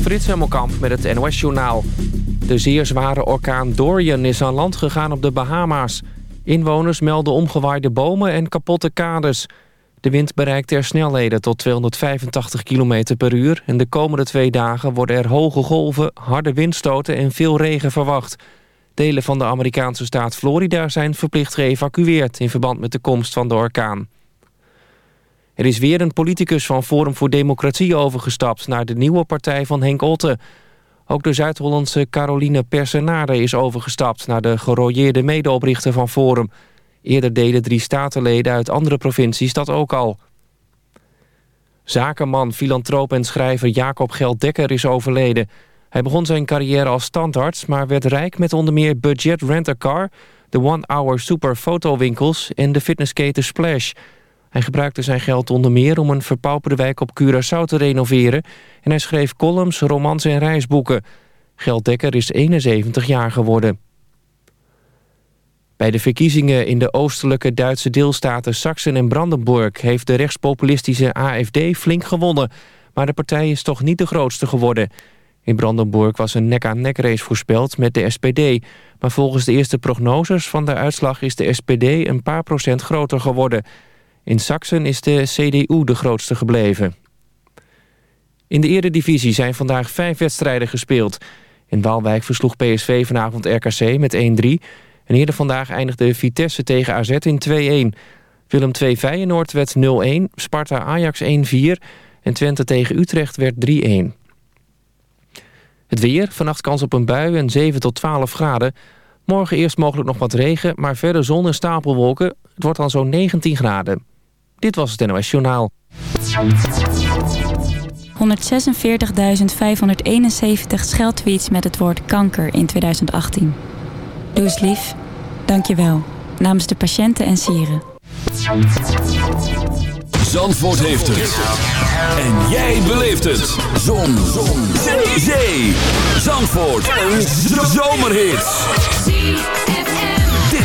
Frits Hemmelkamp met het NOS-journaal. De zeer zware orkaan Dorian is aan land gegaan op de Bahama's. Inwoners melden omgewaaide bomen en kapotte kades. De wind bereikt er snelheden tot 285 km per uur... en de komende twee dagen worden er hoge golven, harde windstoten en veel regen verwacht. Delen van de Amerikaanse staat Florida zijn verplicht geëvacueerd... in verband met de komst van de orkaan. Er is weer een politicus van Forum voor Democratie overgestapt... naar de nieuwe partij van Henk Otte. Ook de Zuid-Hollandse Caroline Persenade is overgestapt... naar de gerooieerde medeoprichter van Forum. Eerder deden drie statenleden uit andere provincies dat ook al. Zakenman, filantroop en schrijver Jacob Gelddekker is overleden. Hij begon zijn carrière als standarts... maar werd rijk met onder meer Budget Rent-A-Car... de One Hour Super Fotowinkels en de fitnessketen Splash... Hij gebruikte zijn geld onder meer om een verpauperde wijk op Curaçao te renoveren... en hij schreef columns, romans en reisboeken. Gelddekker is 71 jaar geworden. Bij de verkiezingen in de oostelijke Duitse deelstaten Sachsen en Brandenburg... heeft de rechtspopulistische AFD flink gewonnen. Maar de partij is toch niet de grootste geworden. In Brandenburg was een nek-aan-nek race voorspeld met de SPD. Maar volgens de eerste prognoses van de uitslag is de SPD een paar procent groter geworden... In Sachsen is de CDU de grootste gebleven. In de eredivisie zijn vandaag vijf wedstrijden gespeeld. In Waalwijk versloeg PSV vanavond RKC met 1-3. En eerder vandaag eindigde Vitesse tegen AZ in 2-1. Willem II Feyenoord werd 0-1, Sparta Ajax 1-4... en Twente tegen Utrecht werd 3-1. Het weer, vannacht kans op een bui en 7 tot 12 graden. Morgen eerst mogelijk nog wat regen, maar verder zon en stapelwolken. Het wordt dan zo'n 19 graden. Dit was het NOS Journaal. 146.571 scheldtweets met het woord kanker in 2018. Doe eens lief. Dank je wel. Namens de patiënten en sieren. Zandvoort heeft het. En jij beleeft het. Zon. Zon. Zee. Zee. Zandvoort. Een zomerhit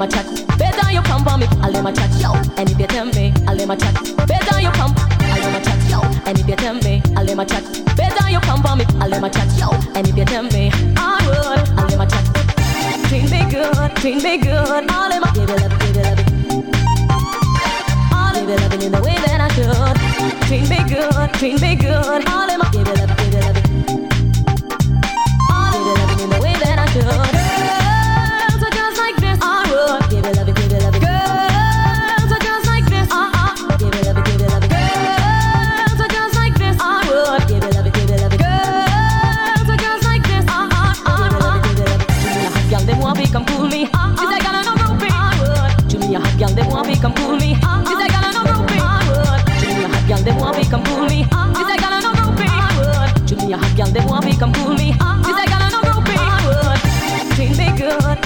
My chat. Better you come for me, I'll let my chat, yo. And if you tell me, I'll let my chat. Better you come, I'll let my chat, yo. And if you tell me, I'll let my chat. Better you come for me, I'll let my chat, yo. And if you tell me, I would, I'll let my chat. Treat me good, treat me good. I'll let my give it love, give it. I'll give it loving in the way that I should. Treat me good, treat me good. I'll let my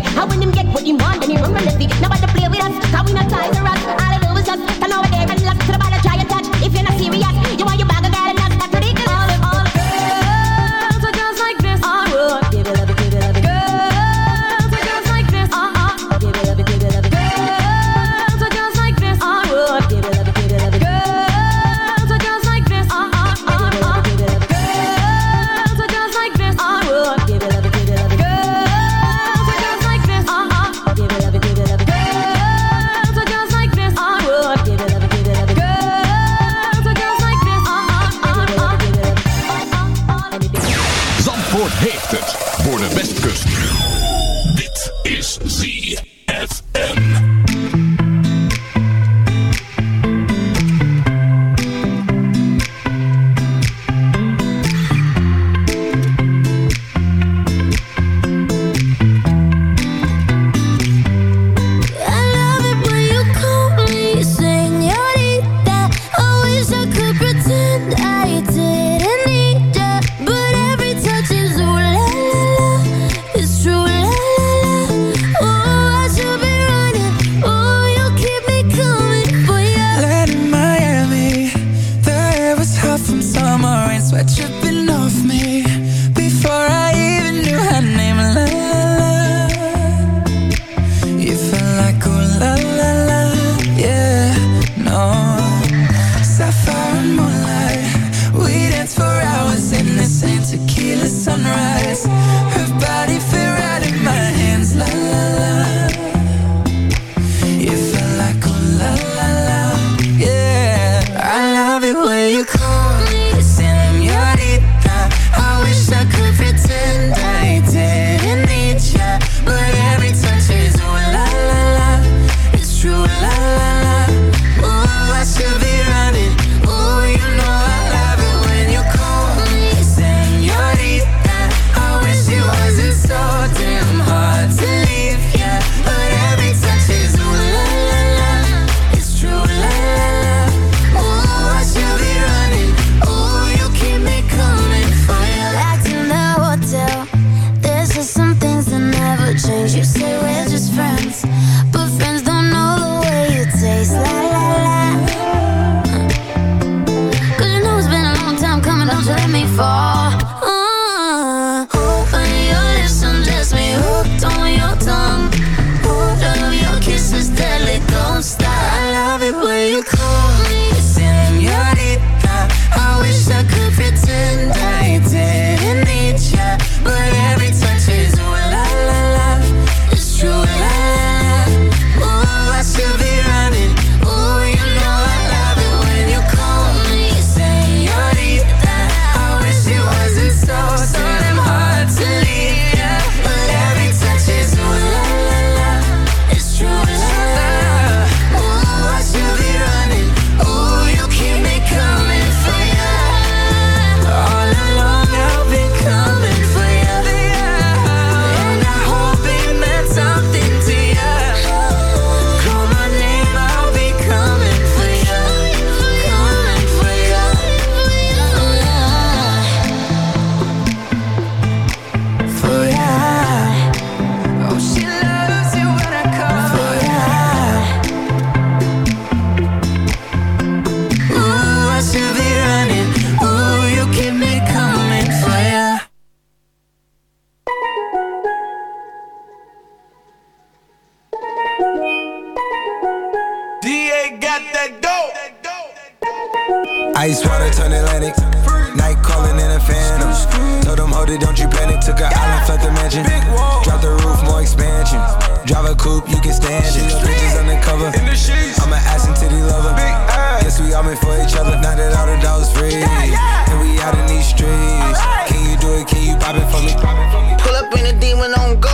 get. How when him get what he want, then he run run at that dope. Ice water turn Atlantic. Night calling in a phantom. Told them, hold it, don't you panic. Took an yeah. island, fled the mansion. Drop the roof, more expansion. Drive a coupe, you can stand it. Bitches undercover. In the. I'm an ass and titty lover. Big. Guess we all meant for each other. Now that all the dogs free. Yeah, yeah. And we out in these streets. Right. Can you do it? Can you pop it for me? Pull up in the demon on go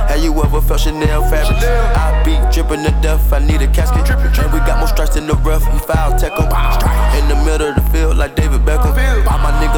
have you ever felt Chanel fabric? I be dripping to death, I need a casket. And we got more strikes in the rough, we foul tech em. In the middle of the field, like David Beckham. All my niggas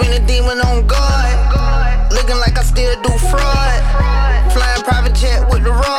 In a demon on guard. Looking like I still do fraud. Flying private jet with the rod.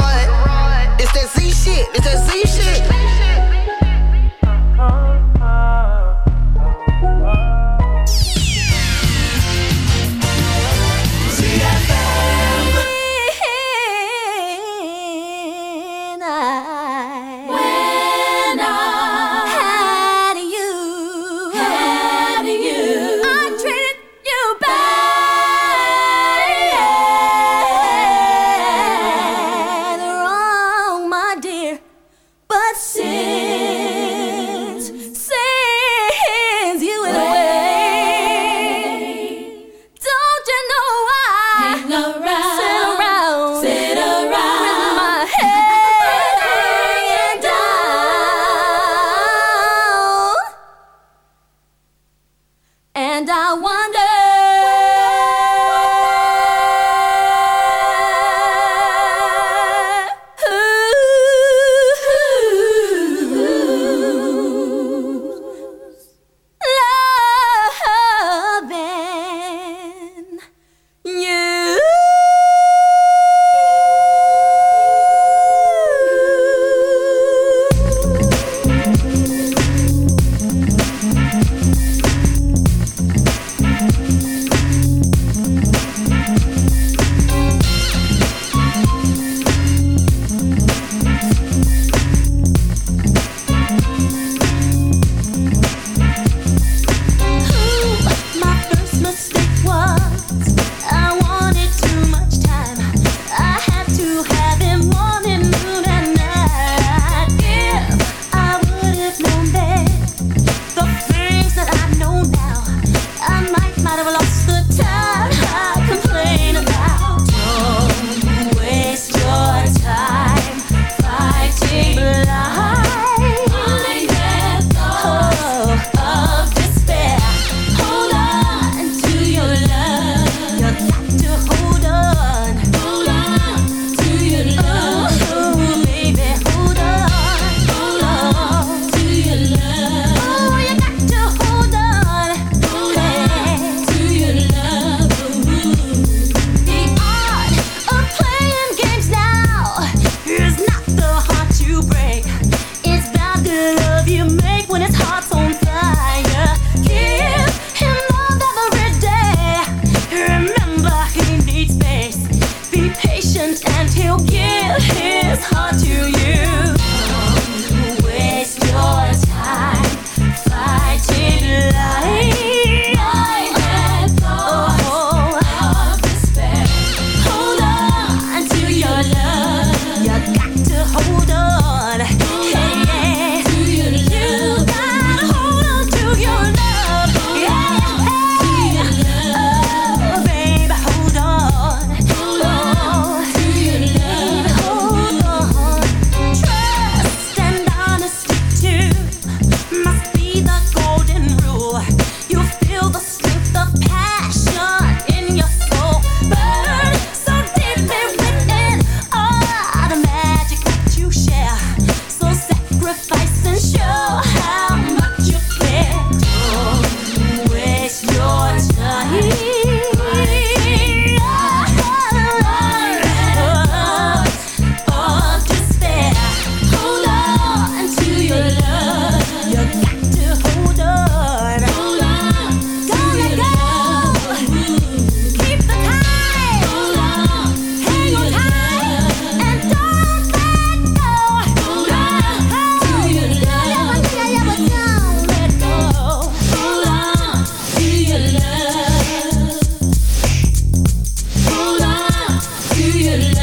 should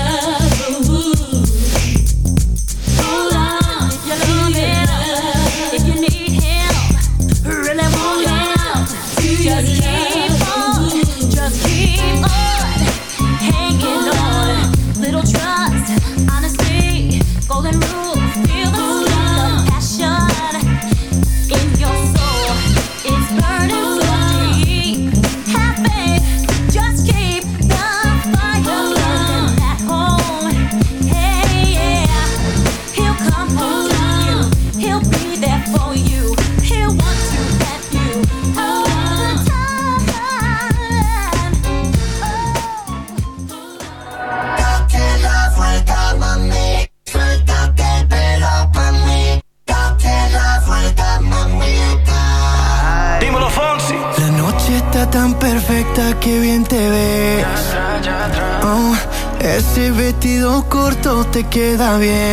queda bien.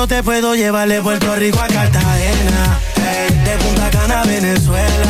yo te puedo llevar de Puerto Rico a Cartagena, eh, de Punta Cana a Venezuela.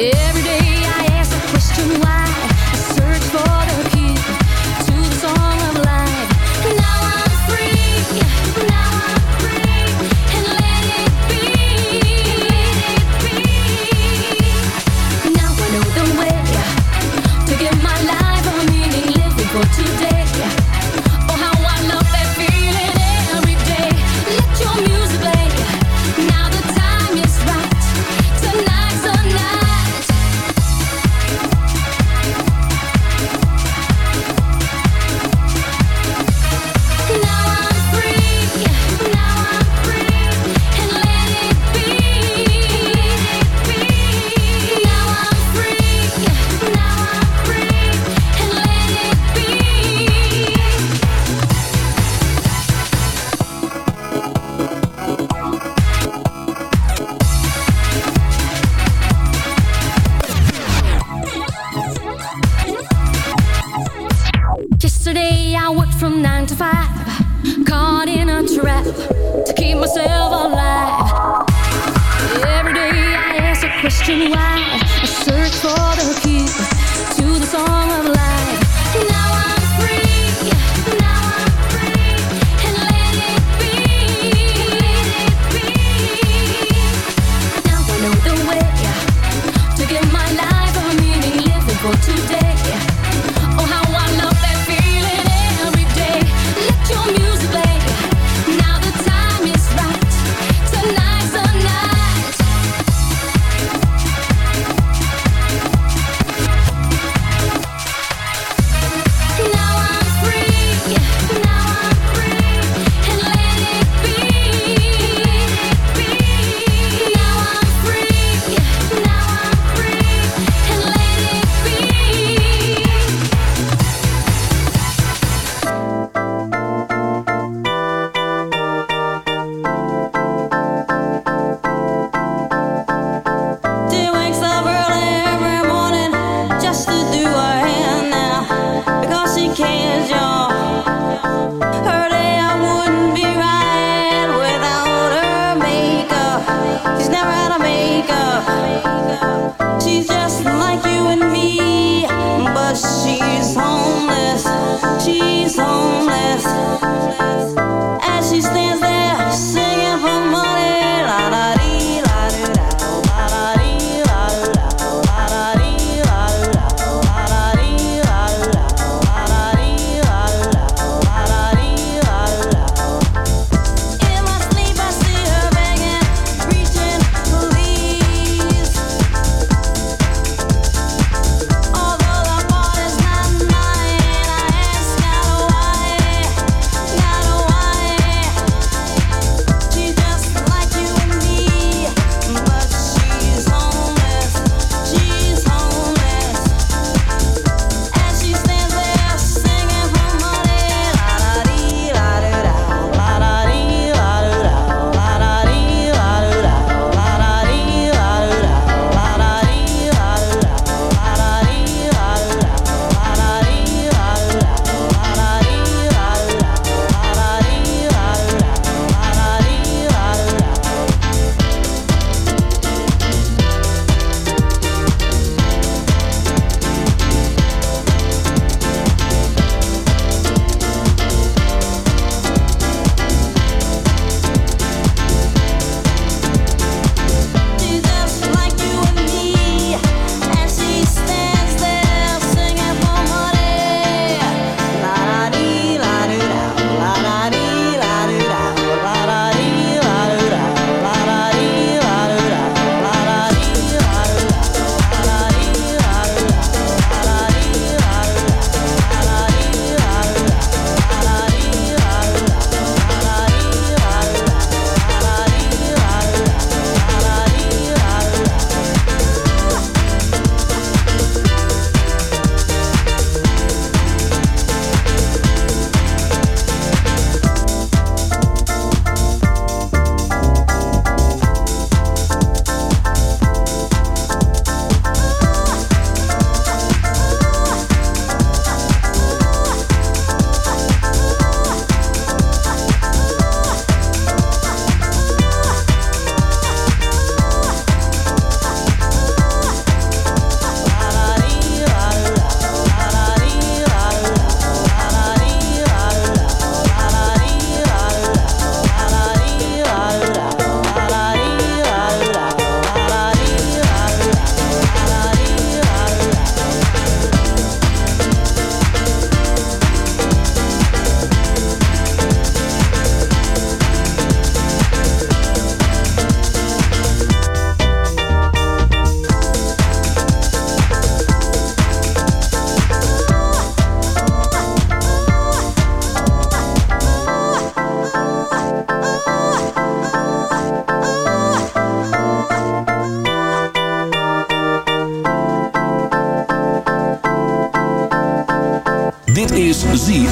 Every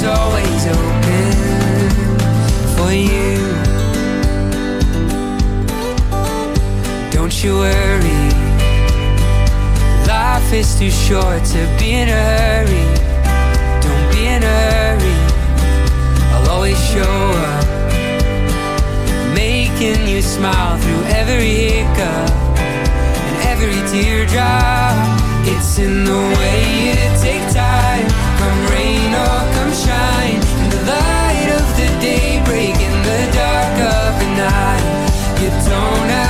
Is always open for you. Don't you worry, life is too short to be in a hurry. Don't be in a hurry, I'll always show up. Making you smile through every hiccup and every teardrop. It's in the way you take time, come rain or of the night. You don't have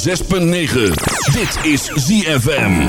106.9. Dit is ZFM.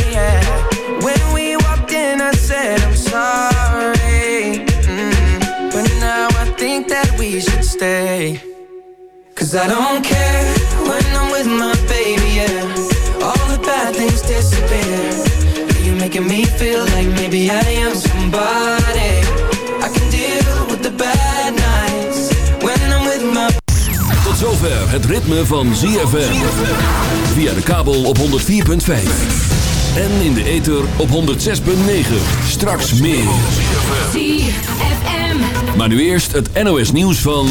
Cause I don't care when I'm with my baby, yeah. All the bad things disappear. You're making me feel like maybe I am somebody. I can deal with the bad nights when I'm with my zover het ritme van ZFM. Via de kabel op 104.5. En in de ether op 106.9. Straks meer. ZFM. Maar nu eerst het NOS nieuws van...